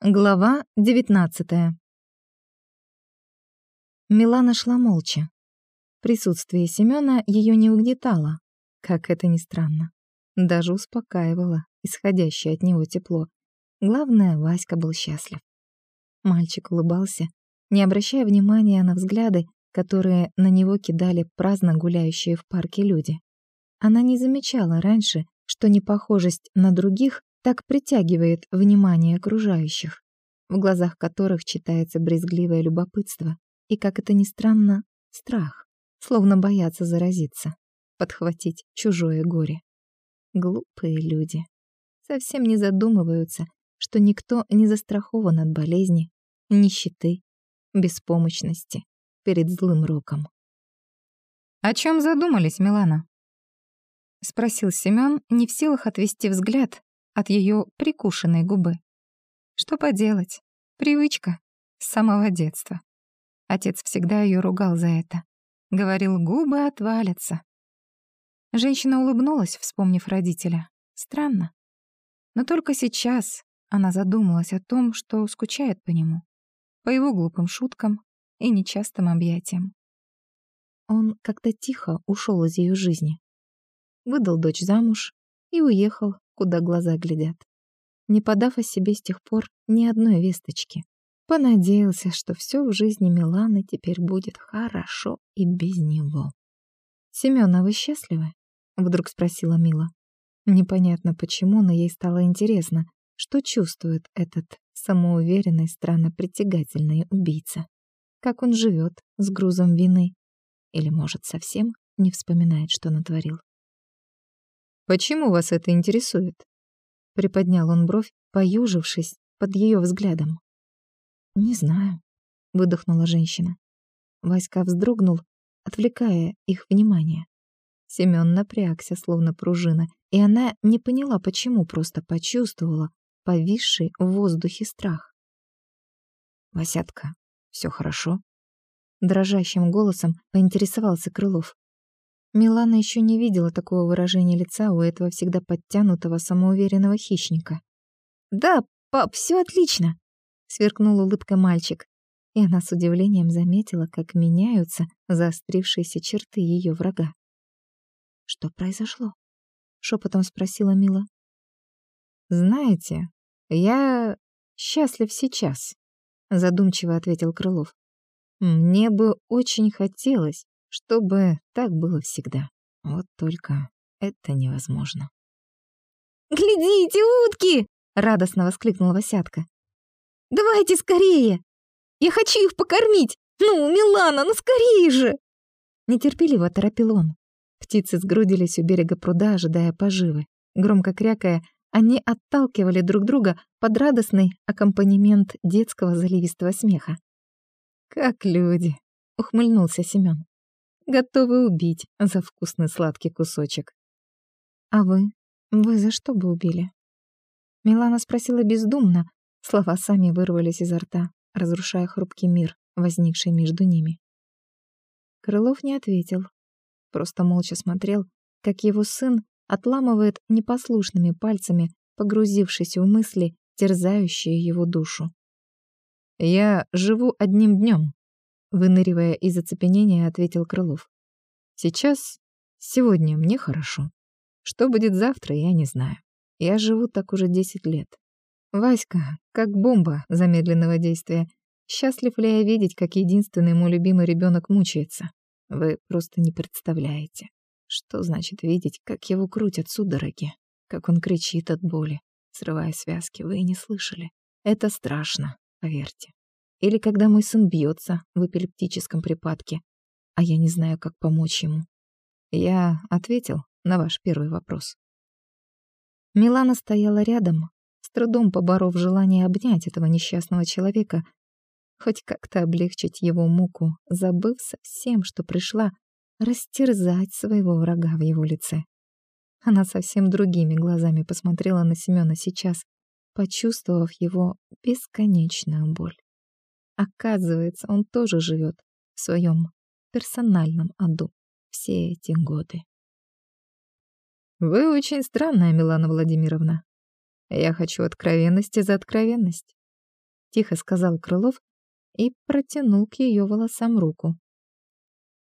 Глава девятнадцатая. Милана шла молча. Присутствие Семёна её не угнетало, как это ни странно. Даже успокаивало исходящее от него тепло. Главное, Васька был счастлив. Мальчик улыбался, не обращая внимания на взгляды, которые на него кидали праздно гуляющие в парке люди. Она не замечала раньше, что непохожесть на других так притягивает внимание окружающих, в глазах которых читается брезгливое любопытство и, как это ни странно, страх, словно боятся заразиться, подхватить чужое горе. Глупые люди. Совсем не задумываются, что никто не застрахован от болезни, нищеты, беспомощности перед злым роком. «О чем задумались, Милана?» — спросил Семён, не в силах отвести взгляд от ее прикушенной губы. Что поделать? Привычка с самого детства. Отец всегда ее ругал за это. Говорил, губы отвалятся. Женщина улыбнулась, вспомнив родителя. Странно. Но только сейчас она задумалась о том, что скучает по нему, по его глупым шуткам и нечастым объятиям. Он как-то тихо ушел из ее жизни. Выдал дочь замуж и уехал куда глаза глядят. Не подав о себе с тех пор ни одной весточки. Понадеялся, что все в жизни Миланы теперь будет хорошо и без него. «Семёна, вы счастливы?» — вдруг спросила Мила. Непонятно почему, но ей стало интересно, что чувствует этот самоуверенный, странно притягательный убийца. Как он живет с грузом вины? Или, может, совсем не вспоминает, что натворил? «Почему вас это интересует?» Приподнял он бровь, поюжившись под ее взглядом. «Не знаю», — выдохнула женщина. Васька вздрогнул, отвлекая их внимание. Семён напрягся, словно пружина, и она не поняла, почему, просто почувствовала повисший в воздухе страх. «Васятка, все хорошо?» Дрожащим голосом поинтересовался Крылов. Милана еще не видела такого выражения лица у этого всегда подтянутого, самоуверенного хищника. «Да, пап, все отлично!» — сверкнул улыбкой мальчик. И она с удивлением заметила, как меняются заострившиеся черты ее врага. «Что произошло?» — шепотом спросила Мила. «Знаете, я счастлив сейчас», — задумчиво ответил Крылов. «Мне бы очень хотелось, чтобы так было всегда. Вот только это невозможно. «Глядите, утки!» — радостно воскликнула Васятка. «Давайте скорее! Я хочу их покормить! Ну, Милана, ну скорее же!» Нетерпеливо торопил он. Птицы сгрудились у берега пруда, ожидая поживы. Громко крякая, они отталкивали друг друга под радостный аккомпанемент детского заливистого смеха. «Как люди!» — ухмыльнулся Семён готовы убить за вкусный сладкий кусочек. «А вы? Вы за что бы убили?» Милана спросила бездумно, слова сами вырвались изо рта, разрушая хрупкий мир, возникший между ними. Крылов не ответил, просто молча смотрел, как его сын отламывает непослушными пальцами, погрузившись в мысли, терзающие его душу. «Я живу одним днем, Выныривая из оцепенения, ответил Крылов. Сейчас, сегодня мне хорошо. Что будет завтра, я не знаю. Я живу так уже десять лет. Васька, как бомба замедленного действия. Счастлив ли я видеть, как единственный мой любимый ребенок мучается? Вы просто не представляете. Что значит видеть, как его крутят судороги? Как он кричит от боли, срывая связки, вы не слышали. Это страшно, поверьте. Или когда мой сын бьется в эпилептическом припадке, а я не знаю, как помочь ему. Я ответил на ваш первый вопрос. Милана стояла рядом, с трудом поборов желание обнять этого несчастного человека, хоть как-то облегчить его муку, забыв совсем, что пришла растерзать своего врага в его лице. Она совсем другими глазами посмотрела на Семёна сейчас, почувствовав его бесконечную боль. Оказывается, он тоже живет в своем персональном аду все эти годы. Вы очень странная, Милана Владимировна. Я хочу откровенности за откровенность. — тихо сказал Крылов и протянул к ее волосам руку.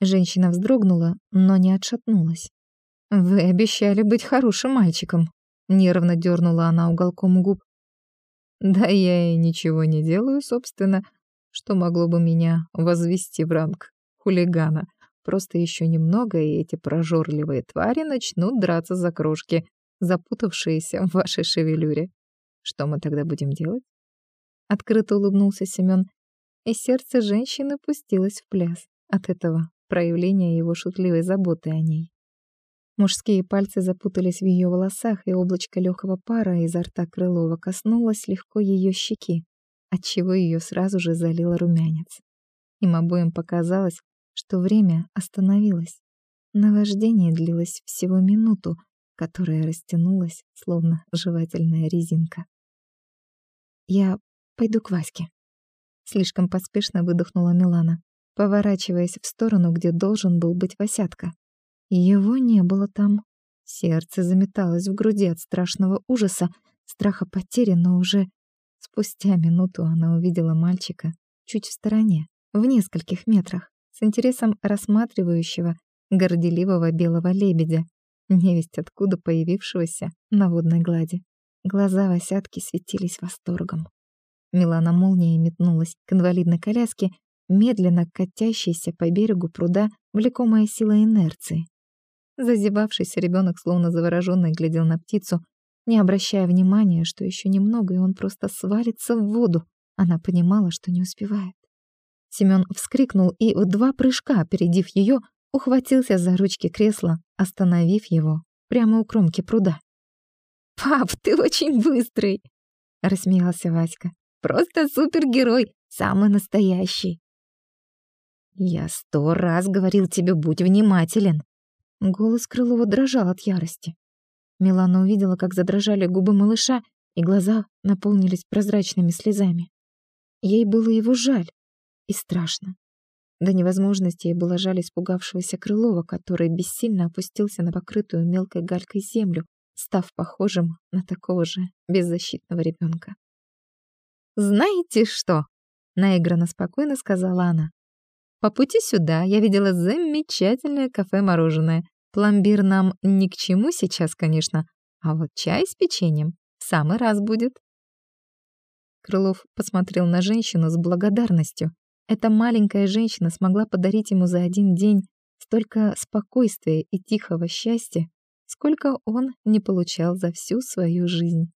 Женщина вздрогнула, но не отшатнулась. «Вы обещали быть хорошим мальчиком», — нервно дернула она уголком губ. «Да я и ничего не делаю, собственно, что могло бы меня возвести в ранг хулигана. Просто еще немного, и эти прожорливые твари начнут драться за крошки, запутавшиеся в вашей шевелюре. Что мы тогда будем делать?» Открыто улыбнулся Семён, и сердце женщины пустилось в пляс от этого проявления его шутливой заботы о ней. Мужские пальцы запутались в ее волосах, и облачко легкого пара изо рта Крылова коснулось легко ее щеки, отчего ее сразу же залило румянец. Им обоим показалось, что время остановилось. Наваждение длилось всего минуту, которая растянулась, словно жевательная резинка. «Я пойду к Ваське». Слишком поспешно выдохнула Милана, поворачиваясь в сторону, где должен был быть Васятка. Его не было там. Сердце заметалось в груди от страшного ужаса, страха потери, но уже спустя минуту она увидела мальчика чуть в стороне, в нескольких метрах, с интересом рассматривающего горделивого белого лебедя, невесть откуда появившегося на водной глади. Глаза Васятки светились восторгом. Милана молнией метнулась к инвалидной коляске, медленно катящейся по берегу пруда, влекомая силой инерции. Зазевавшийся ребенок, словно заворожённый, глядел на птицу, не обращая внимания, что еще немного, и он просто свалится в воду. Она понимала, что не успевает. Семён вскрикнул и в два прыжка, опередив ее, ухватился за ручки кресла, остановив его прямо у кромки пруда. «Пап, ты очень быстрый!» — рассмеялся Васька. Просто супергерой, самый настоящий. Я сто раз говорил тебе, будь внимателен. Голос Крылова дрожал от ярости. Милана увидела, как задрожали губы малыша, и глаза наполнились прозрачными слезами. Ей было его жаль и страшно. До невозможности ей было жаль испугавшегося Крылова, который бессильно опустился на покрытую мелкой галькой землю, став похожим на такого же беззащитного ребенка. «Знаете что?» — наигранно спокойно сказала она. «По пути сюда я видела замечательное кафе-мороженое. Пломбир нам ни к чему сейчас, конечно, а вот чай с печеньем в самый раз будет». Крылов посмотрел на женщину с благодарностью. Эта маленькая женщина смогла подарить ему за один день столько спокойствия и тихого счастья, сколько он не получал за всю свою жизнь.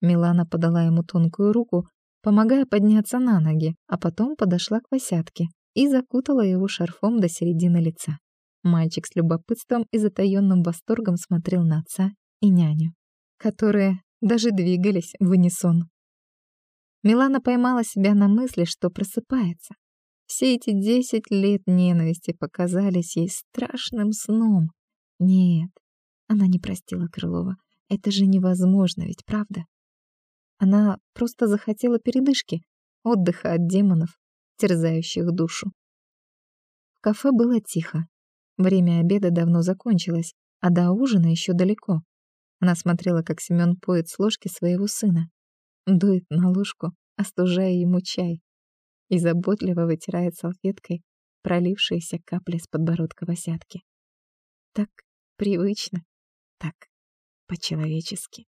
Милана подала ему тонкую руку, помогая подняться на ноги, а потом подошла к Васятке и закутала его шарфом до середины лица. Мальчик с любопытством и затаённым восторгом смотрел на отца и няню, которые даже двигались в унисон. Милана поймала себя на мысли, что просыпается. Все эти десять лет ненависти показались ей страшным сном. Нет, она не простила Крылова. Это же невозможно, ведь правда? Она просто захотела передышки, отдыха от демонов, терзающих душу. В кафе было тихо. Время обеда давно закончилось, а до ужина еще далеко. Она смотрела, как Семён поет с ложки своего сына. Дует на ложку, остужая ему чай. И заботливо вытирает салфеткой пролившиеся капли с подбородка Васятки. Так привычно, так по-человечески.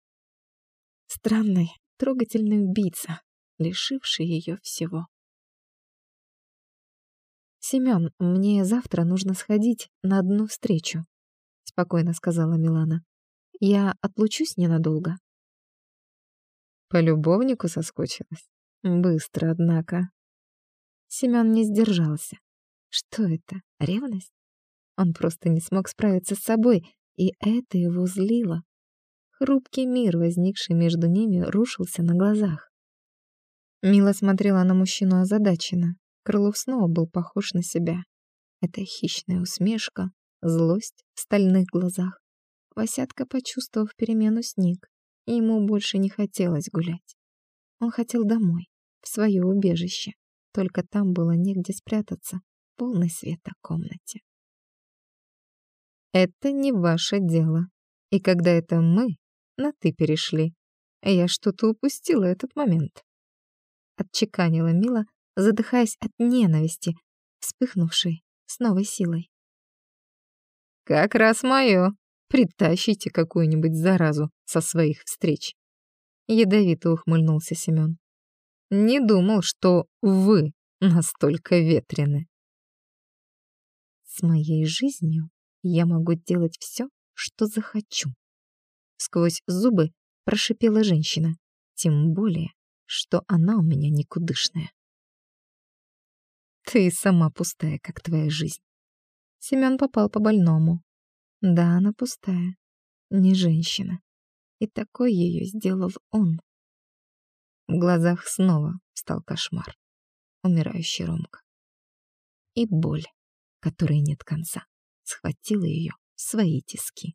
Странный, трогательный убийца, лишивший ее всего. «Семён, мне завтра нужно сходить на одну встречу», — спокойно сказала Милана. «Я отлучусь ненадолго». По любовнику соскучилась? Быстро, однако. Семён не сдержался. Что это, ревность? Он просто не смог справиться с собой, и это его злило. Хрупкий мир, возникший между ними, рушился на глазах. Мила смотрела на мужчину озадаченно. Крылов снова был похож на себя. Это хищная усмешка, злость в стальных глазах. Васятка, почувствовав перемену, сник, и ему больше не хотелось гулять. Он хотел домой, в свое убежище. Только там было негде спрятаться, полный света комнате. «Это не ваше дело. И когда это мы, на «ты» перешли. Я что-то упустила этот момент. отчеканила Мила, задыхаясь от ненависти, вспыхнувшей с новой силой. «Как раз моё. Притащите какую-нибудь заразу со своих встреч». Ядовито ухмыльнулся Семён. «Не думал, что вы настолько ветрены». «С моей жизнью я могу делать всё, что захочу». Сквозь зубы прошипела женщина. Тем более, что она у меня никудышная. Ты сама пустая, как твоя жизнь. Семён попал по больному. Да, она пустая, не женщина. И такой её сделал он. В глазах снова стал кошмар. Умирающий Ромка. И боль, которой нет конца, схватила её в свои тиски.